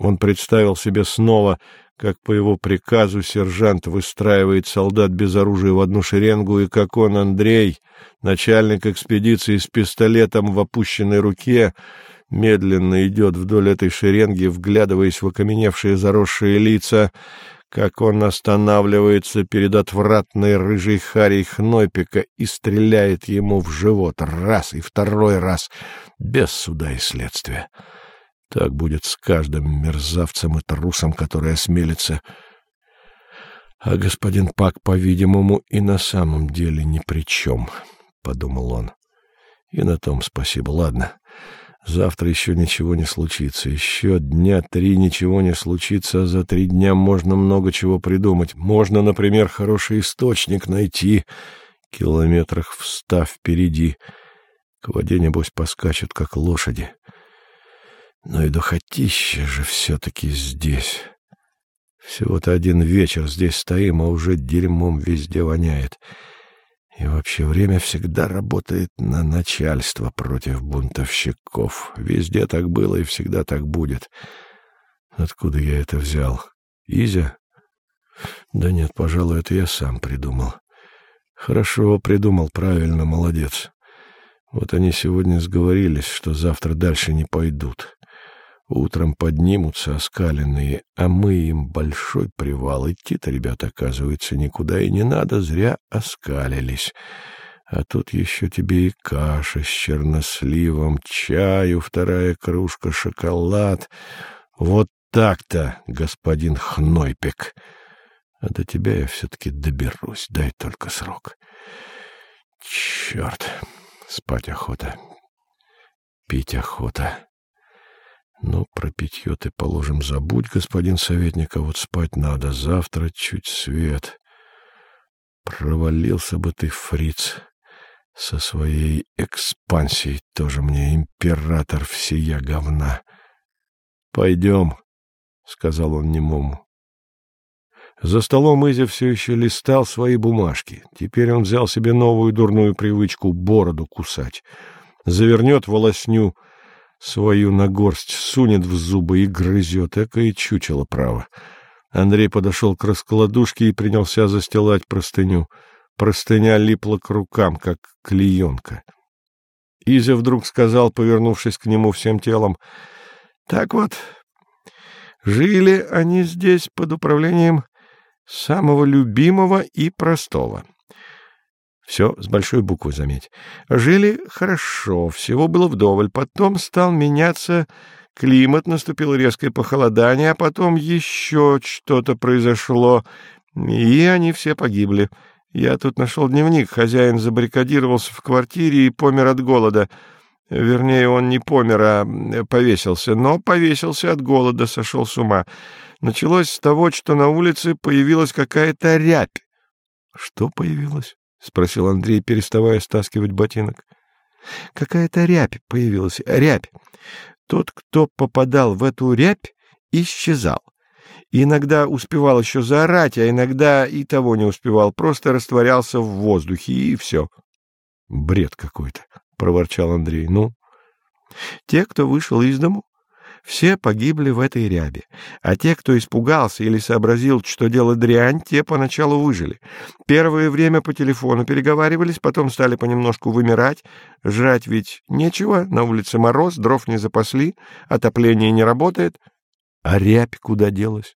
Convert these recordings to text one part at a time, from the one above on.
Он представил себе снова, как по его приказу сержант выстраивает солдат без оружия в одну шеренгу, и как он, Андрей, начальник экспедиции с пистолетом в опущенной руке, медленно идет вдоль этой шеренги, вглядываясь в окаменевшие заросшие лица, как он останавливается перед отвратной рыжей харей Хнойпика и стреляет ему в живот раз и второй раз, без суда и следствия. Так будет с каждым мерзавцем и трусом, который осмелится. А господин Пак, по-видимому, и на самом деле ни при чем, — подумал он. И на том спасибо. Ладно, Завтра еще ничего не случится. Еще дня три ничего не случится, а за три дня можно много чего придумать. Можно, например, хороший источник найти, километрах в ста впереди. К воде, небось, поскачут, как лошади. Но и духотище же все-таки здесь. Всего-то один вечер здесь стоим, а уже дерьмом везде воняет. — и вообще время всегда работает на начальство против бунтовщиков. Везде так было и всегда так будет. Откуда я это взял? Изя? Да нет, пожалуй, это я сам придумал. Хорошо придумал, правильно, молодец. Вот они сегодня сговорились, что завтра дальше не пойдут. Утром поднимутся оскаленные, а мы им большой привал. Идти-то, ребята, оказывается, никуда и не надо, зря оскалились. А тут еще тебе и каша с черносливом, чаю, вторая кружка, шоколад. Вот так-то, господин Хнойпик. А до тебя я все-таки доберусь, дай только срок. Черт, спать охота, пить охота. Ну, про питье ты, положим, забудь, господин советник, а вот спать надо. Завтра чуть свет. Провалился бы ты, фриц, со своей экспансией. Тоже мне император всея говна. — Пойдем, — сказал он немому. За столом Изя все еще листал свои бумажки. Теперь он взял себе новую дурную привычку — бороду кусать. Завернет волосню — свою на горсть сунет в зубы и грызет, эко и чучело право. Андрей подошел к раскладушке и принялся застилать простыню. Простыня липла к рукам, как клеенка. Изя вдруг сказал, повернувшись к нему всем телом, «Так вот, жили они здесь под управлением самого любимого и простого». Все с большой буквы, заметь. Жили хорошо, всего было вдоволь. Потом стал меняться климат, наступило резкое похолодание, а потом еще что-то произошло, и они все погибли. Я тут нашел дневник. Хозяин забаррикадировался в квартире и помер от голода. Вернее, он не помер, а повесился. Но повесился от голода, сошел с ума. Началось с того, что на улице появилась какая-то рябь. Что появилось? — спросил Андрей, переставая стаскивать ботинок. — Какая-то рябь появилась. Рябь. Тот, кто попадал в эту рябь, исчезал. иногда успевал еще заорать, а иногда и того не успевал, просто растворялся в воздухе, и все. — Бред какой-то, — проворчал Андрей. — Ну? — Те, кто вышел из дому, все погибли в этой рябе, а те, кто испугался или сообразил, что дело дрянь, те поначалу выжили. Первое время по телефону переговаривались, потом стали понемножку вымирать. Жрать ведь нечего, на улице мороз, дров не запасли, отопление не работает. А рябь куда делась?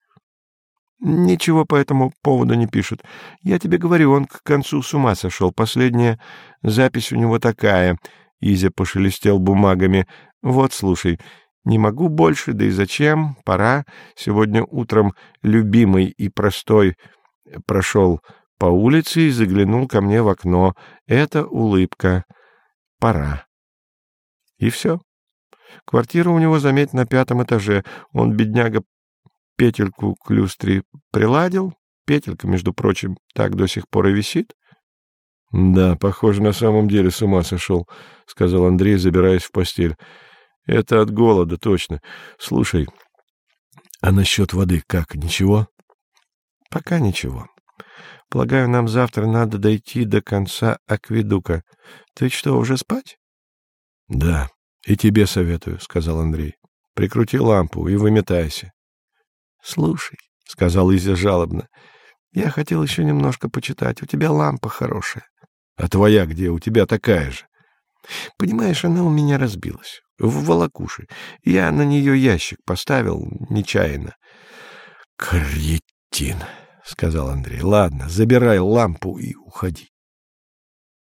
Ничего по этому поводу не пишут. Я тебе говорю, он к концу с ума сошел. Последняя запись у него такая. Изя пошелестел бумагами. Вот, слушай, не могу больше, да и зачем, пора. Сегодня утром любимый и простой прошел по улице и заглянул ко мне в окно. Это улыбка. Пора. И все. Квартира у него, заметь, на пятом этаже. Он, бедняга, петельку к люстре приладил. Петелька, между прочим, так до сих пор и висит. — Да, похоже, на самом деле с ума сошел, — сказал Андрей, забираясь в постель. Это от голода, точно. Слушай, а насчет воды как, ничего? Пока ничего. Полагаю, нам завтра надо дойти до конца акведука. Ты что, уже спать? Да, и тебе советую, сказал Андрей. Прикрути лампу и выметайся. — Слушай, — сказал Изя жалобно, — я хотел еще немножко почитать. У тебя лампа хорошая. — А твоя где? У тебя такая же. — Понимаешь, она у меня разбилась. В волокуше. Я на нее ящик поставил нечаянно. — Кретин, — сказал Андрей. — Ладно, забирай лампу и уходи.